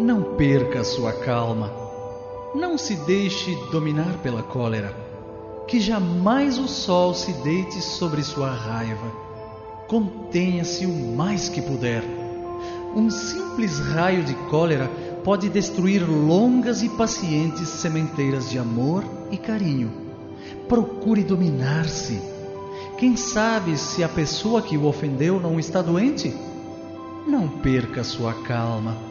Não perca sua calma. Não se deixe dominar pela cólera. Que jamais o sol se deite sobre sua raiva. Contenha-se o mais que puder. Um simples raio de cólera pode destruir longas e pacientes sementeiras de amor e carinho. Procure dominar-se. Quem sabe se a pessoa que o ofendeu não está doente? Não perca sua calma.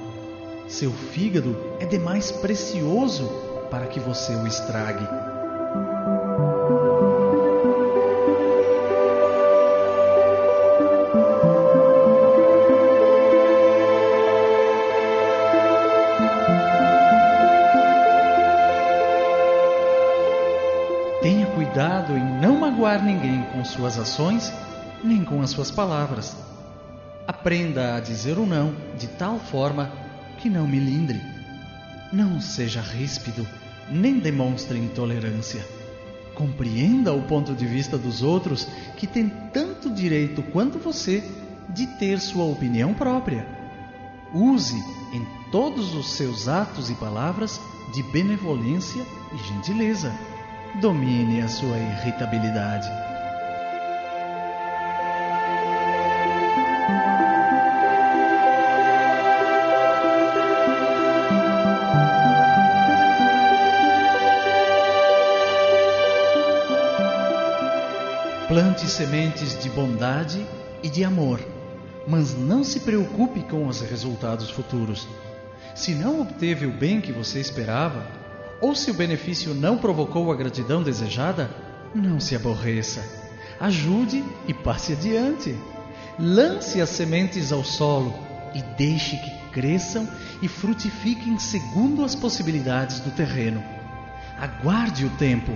Seu fígado é demais precioso para que você o estrague. Tenha cuidado em não magoar ninguém com suas ações nem com as suas palavras. Aprenda a dizer o não de tal forma que não me lindre. Não seja ríspido, nem demonstre intolerância. Compreenda o ponto de vista dos outros que tem tanto direito quanto você de ter sua opinião própria. Use em todos os seus atos e palavras de benevolência e gentileza. Domine a sua irritabilidade. Sementes de bondade e de amor, mas não se preocupe com os resultados futuros. Se não obteve o bem que você esperava, ou se o benefício não provocou a gratidão desejada, não se aborreça. Ajude e passe adiante. Lance as sementes ao solo e deixe que cresçam e frutifiquem segundo as possibilidades do terreno. Aguarde o tempo,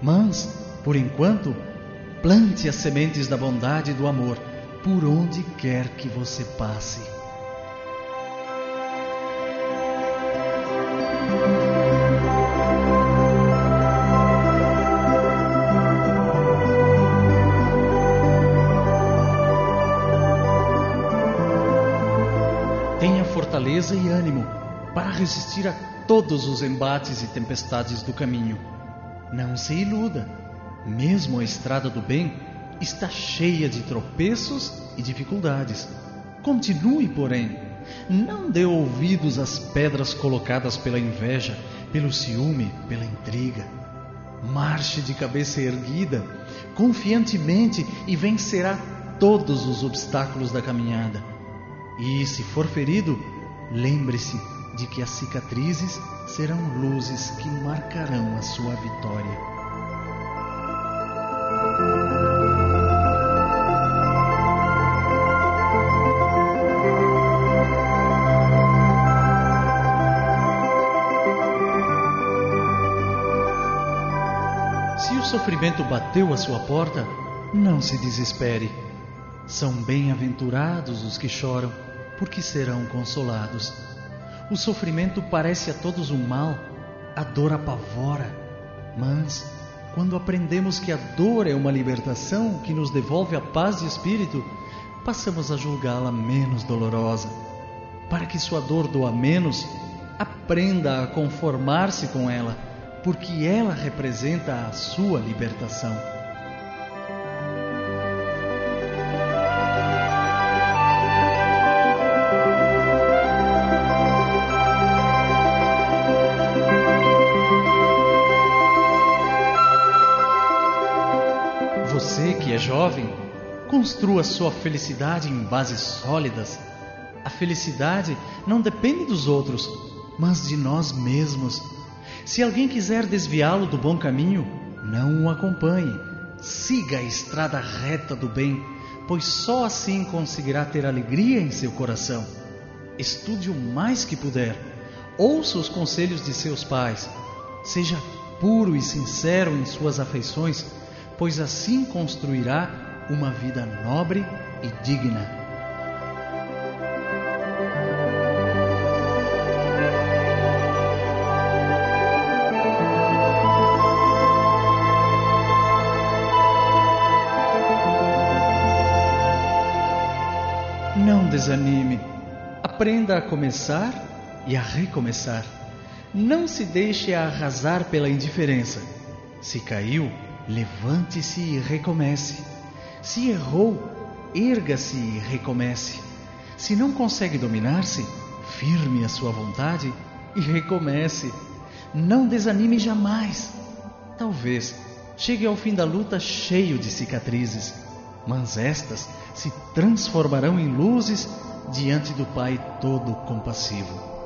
mas, por enquanto, plante as sementes da bondade e do amor por onde quer que você passe. Tenha fortaleza e ânimo para resistir a todos os embates e tempestades do caminho. Não se iluda, mesmo a estrada do bem está cheia de tropeços e dificuldades. Continue, porém, não dê ouvidos às pedras colocadas pela inveja, pelo ciúme, pela intriga. Marche de cabeça erguida, confiantemente e vencerá todos os obstáculos da caminhada. E se for ferido, lembre-se de que as cicatrizes serão luzes que marcarão a sua vitória. Sofrimento bateu à sua porta, não se desespere. São bem-aventurados os que choram, porque serão consolados. O sofrimento parece a todos um mal, a dor apavora, mas quando aprendemos que a dor é uma libertação que nos devolve a paz de espírito, passamos a julgá-la menos dolorosa. Para que sua dor doa menos, aprenda a conformar-se com ela, porque ela representa a sua libertação. Você que é jovem, construa sua felicidade em bases sólidas. A felicidade não depende dos outros, mas de nós mesmos. Se alguém quiser desviá-lo do bom caminho, não o acompanhe. Siga a estrada reta do bem, pois só assim conseguirá ter alegria em seu coração. Estude o mais que puder. Ouça os conselhos de seus pais. Seja puro e sincero em suas afeições, pois assim construirá uma vida nobre e digna. Não desanime. Aprenda a começar e a recomeçar. Não se deixe arrasar pela indiferença. Se caiu, levante-se e recomece. Se errou, erga-se e recomece. Se não consegue dominar-se, firme a sua vontade e recomece. Não desanime jamais. Talvez chegue ao fim da luta cheio de cicatrizes, mas estas se transformarão em luzes diante do Pai todo compassivo.